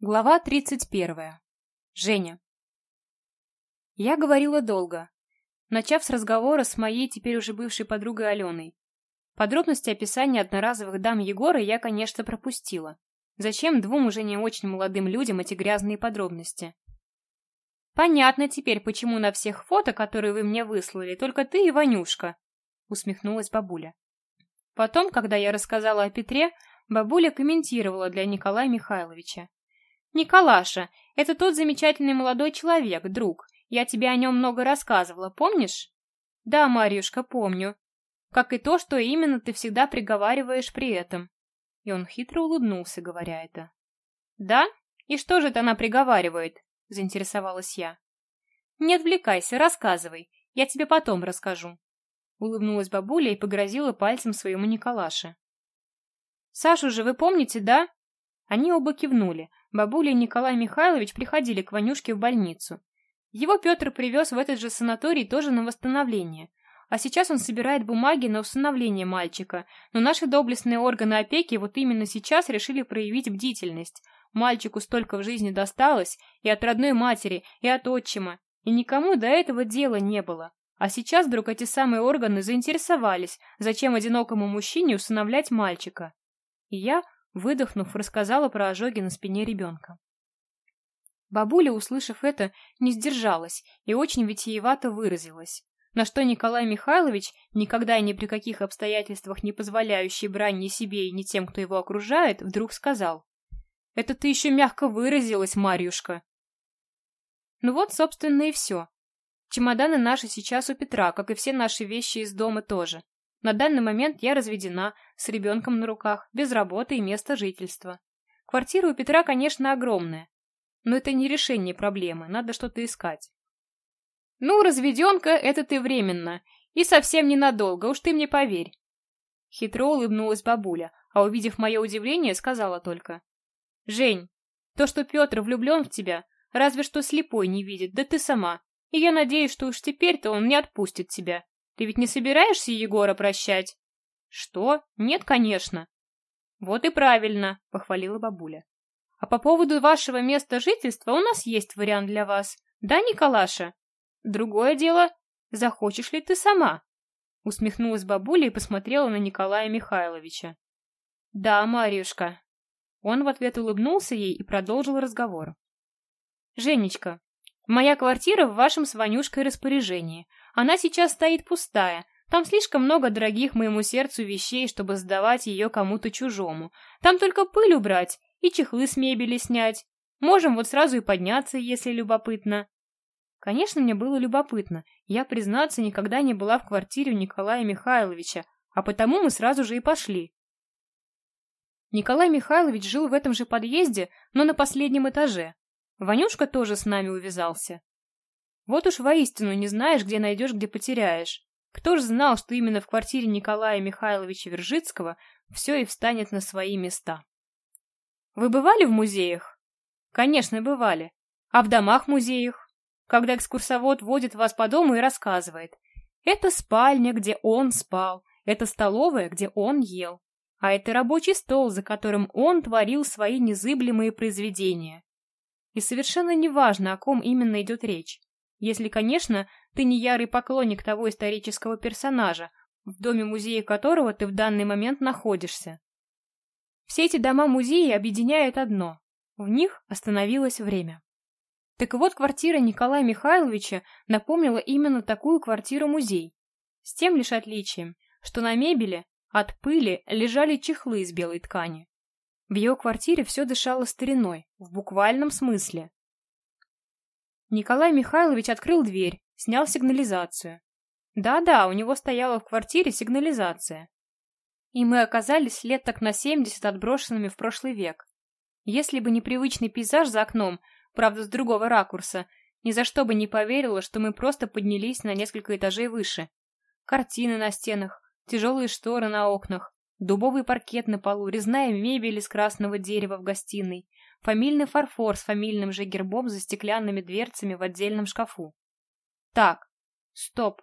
Глава 31. Женя. Я говорила долго, начав с разговора с моей теперь уже бывшей подругой Аленой. Подробности описания одноразовых дам Егора я, конечно, пропустила. Зачем двум уже не очень молодым людям эти грязные подробности? Понятно теперь, почему на всех фото, которые вы мне выслали, только ты и Ванюшка, усмехнулась бабуля. Потом, когда я рассказала о Петре, бабуля комментировала для Николая Михайловича. Николаша, это тот замечательный молодой человек, друг. Я тебе о нем много рассказывала, помнишь? Да, Марьюшка, помню. Как и то, что именно ты всегда приговариваешь при этом. И он хитро улыбнулся, говоря это. Да? И что же это она приговаривает? Заинтересовалась я. Не отвлекайся, рассказывай. Я тебе потом расскажу. Улыбнулась бабуля и погрозила пальцем своему Николаше. Сашу же вы помните, да? Они оба кивнули. Бабуля и Николай Михайлович приходили к Ванюшке в больницу. Его Петр привез в этот же санаторий тоже на восстановление. А сейчас он собирает бумаги на усыновление мальчика. Но наши доблестные органы опеки вот именно сейчас решили проявить бдительность. Мальчику столько в жизни досталось и от родной матери, и от отчима. И никому до этого дела не было. А сейчас вдруг эти самые органы заинтересовались, зачем одинокому мужчине усыновлять мальчика. И я Выдохнув, рассказала про ожоги на спине ребенка. Бабуля, услышав это, не сдержалась и очень витиевато выразилась, на что Николай Михайлович, никогда и ни при каких обстоятельствах не позволяющий брань ни себе и ни тем, кто его окружает, вдруг сказал. «Это ты еще мягко выразилась, Марьюшка!» Ну вот, собственно, и все. Чемоданы наши сейчас у Петра, как и все наши вещи из дома тоже. На данный момент я разведена, с ребенком на руках, без работы и места жительства. Квартира у Петра, конечно, огромная. Но это не решение проблемы, надо что-то искать. Ну, разведенка, это ты временно. И совсем ненадолго, уж ты мне поверь. Хитро улыбнулась бабуля, а увидев мое удивление, сказала только. Жень, то, что Петр влюблен в тебя, разве что слепой не видит, да ты сама. И я надеюсь, что уж теперь-то он не отпустит тебя. Ты ведь не собираешься Егора прощать? Что? Нет, конечно. Вот и правильно, похвалила бабуля. А по поводу вашего места жительства у нас есть вариант для вас. Да, Николаша? Другое дело, захочешь ли ты сама? Усмехнулась бабуля и посмотрела на Николая Михайловича. Да, Марьюшка. Он в ответ улыбнулся ей и продолжил разговор. Женечка, моя квартира в вашем с Ванюшкой распоряжении. Она сейчас стоит пустая. Там слишком много дорогих моему сердцу вещей, чтобы сдавать ее кому-то чужому. Там только пыль убрать и чехлы с мебели снять. Можем вот сразу и подняться, если любопытно. Конечно, мне было любопытно. Я, признаться, никогда не была в квартире у Николая Михайловича, а потому мы сразу же и пошли. Николай Михайлович жил в этом же подъезде, но на последнем этаже. Ванюшка тоже с нами увязался. Вот уж воистину не знаешь, где найдешь, где потеряешь. Кто ж знал, что именно в квартире Николая Михайловича Вержицкого все и встанет на свои места. Вы бывали в музеях? Конечно, бывали. А в домах-музеях? Когда экскурсовод водит вас по дому и рассказывает. Это спальня, где он спал. Это столовая, где он ел. А это рабочий стол, за которым он творил свои незыблемые произведения. И совершенно неважно, о ком именно идет речь. Если, конечно, ты не ярый поклонник того исторического персонажа, в доме-музее которого ты в данный момент находишься. Все эти дома-музеи объединяет одно. В них остановилось время. Так вот, квартира Николая Михайловича напомнила именно такую квартиру-музей. С тем лишь отличием, что на мебели от пыли лежали чехлы из белой ткани. В его квартире все дышало стариной, в буквальном смысле. Николай Михайлович открыл дверь, снял сигнализацию. Да-да, у него стояла в квартире сигнализация. И мы оказались лет так на семьдесят отброшенными в прошлый век. Если бы не привычный пейзаж за окном, правда с другого ракурса, ни за что бы не поверила, что мы просто поднялись на несколько этажей выше. Картины на стенах, тяжелые шторы на окнах, дубовый паркет на полу, резная мебель из красного дерева в гостиной, Фамильный фарфор с фамильным же гербом за стеклянными дверцами в отдельном шкафу. Так, стоп.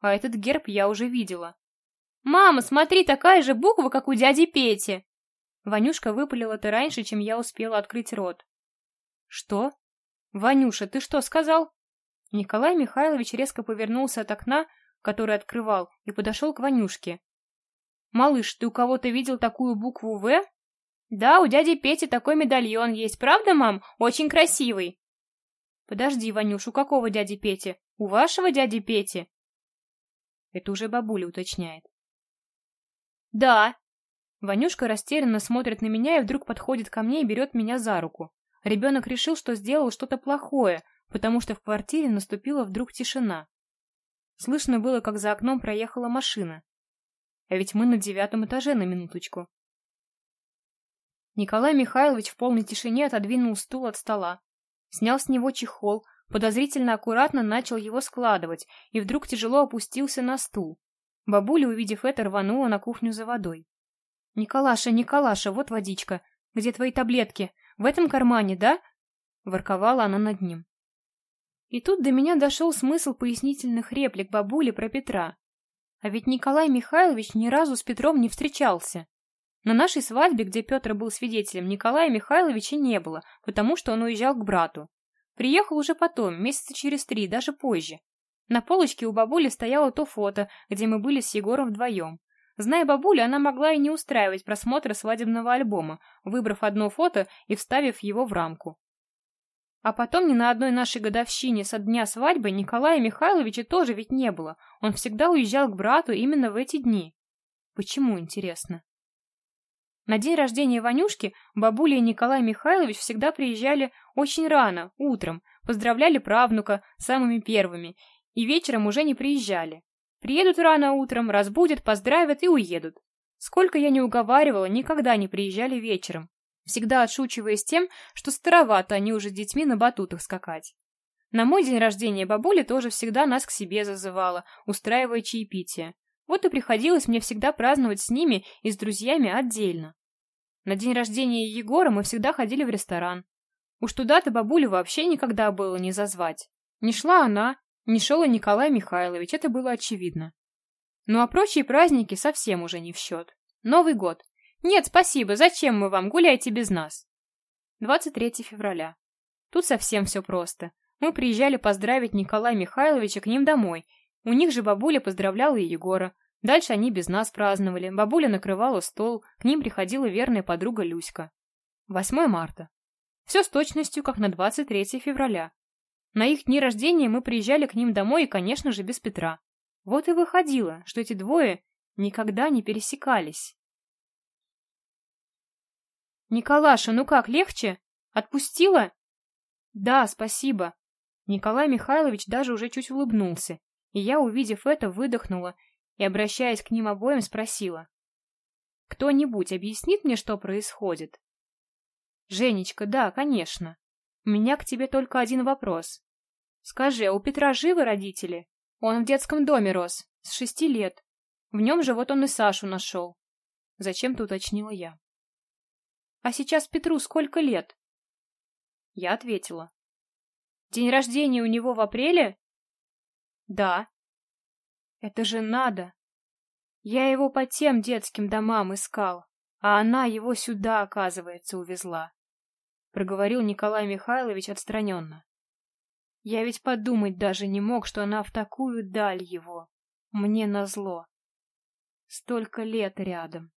А этот герб я уже видела. «Мама, смотри, такая же буква, как у дяди Пети!» Ванюшка выпалила это раньше, чем я успела открыть рот. Что? Ванюша, ты что сказал? Николай Михайлович резко повернулся от окна, которое открывал, и подошел к Ванюшке. «Малыш, ты у кого-то видел такую букву «В»?» «Да, у дяди Пети такой медальон есть, правда, мам? Очень красивый!» «Подожди, Ванюш, у какого дяди Пети? У вашего дяди Пети?» Это уже бабуля уточняет. «Да!» Ванюшка растерянно смотрит на меня и вдруг подходит ко мне и берет меня за руку. Ребенок решил, что сделал что-то плохое, потому что в квартире наступила вдруг тишина. Слышно было, как за окном проехала машина. А ведь мы на девятом этаже на минуточку. Николай Михайлович в полной тишине отодвинул стул от стола, снял с него чехол, подозрительно аккуратно начал его складывать и вдруг тяжело опустился на стул. Бабуля, увидев это, рванула на кухню за водой. «Николаша, Николаша, вот водичка. Где твои таблетки? В этом кармане, да?» Ворковала она над ним. И тут до меня дошел смысл пояснительных реплик бабули про Петра. А ведь Николай Михайлович ни разу с Петром не встречался. На нашей свадьбе, где Петр был свидетелем, Николая Михайловича не было, потому что он уезжал к брату. Приехал уже потом, месяца через три, даже позже. На полочке у бабули стояло то фото, где мы были с Егором вдвоем. Зная бабулю, она могла и не устраивать просмотра свадебного альбома, выбрав одно фото и вставив его в рамку. А потом ни на одной нашей годовщине со дня свадьбы Николая Михайловича тоже ведь не было. Он всегда уезжал к брату именно в эти дни. Почему, интересно? На день рождения Ванюшки бабуля и Николай Михайлович всегда приезжали очень рано, утром, поздравляли правнука самыми первыми, и вечером уже не приезжали. Приедут рано утром, разбудят, поздравят и уедут. Сколько я не уговаривала, никогда не приезжали вечером всегда отшучиваясь тем, что старовато они уже с детьми на батутах скакать. На мой день рождения бабуля тоже всегда нас к себе зазывала, устраивая чаепитие. Вот и приходилось мне всегда праздновать с ними и с друзьями отдельно. На день рождения Егора мы всегда ходили в ресторан. Уж туда-то бабулю вообще никогда было не зазвать. Не шла она, не шел и Николай Михайлович, это было очевидно. Ну а прочие праздники совсем уже не в счет. Новый год. «Нет, спасибо, зачем мы вам? Гуляйте без нас». 23 февраля. Тут совсем все просто. Мы приезжали поздравить Николая Михайловича к ним домой. У них же бабуля поздравляла и Егора. Дальше они без нас праздновали. Бабуля накрывала стол, к ним приходила верная подруга Люська. 8 марта. Все с точностью, как на 23 февраля. На их дни рождения мы приезжали к ним домой и, конечно же, без Петра. Вот и выходило, что эти двое никогда не пересекались. «Николаша, ну как, легче? Отпустила?» «Да, спасибо». Николай Михайлович даже уже чуть улыбнулся, и я, увидев это, выдохнула и, обращаясь к ним обоим, спросила. «Кто-нибудь объяснит мне, что происходит?» «Женечка, да, конечно. У меня к тебе только один вопрос. Скажи, а у Петра живы родители? Он в детском доме рос, с шести лет. В нем же вот он и Сашу нашел». Зачем-то уточнила я. А сейчас Петру сколько лет? Я ответила. День рождения у него в апреле? Да. Это же надо. Я его по тем детским домам искал, а она его сюда, оказывается, увезла. Проговорил Николай Михайлович отстраненно. Я ведь подумать даже не мог, что она в такую даль его. Мне назло. Столько лет рядом.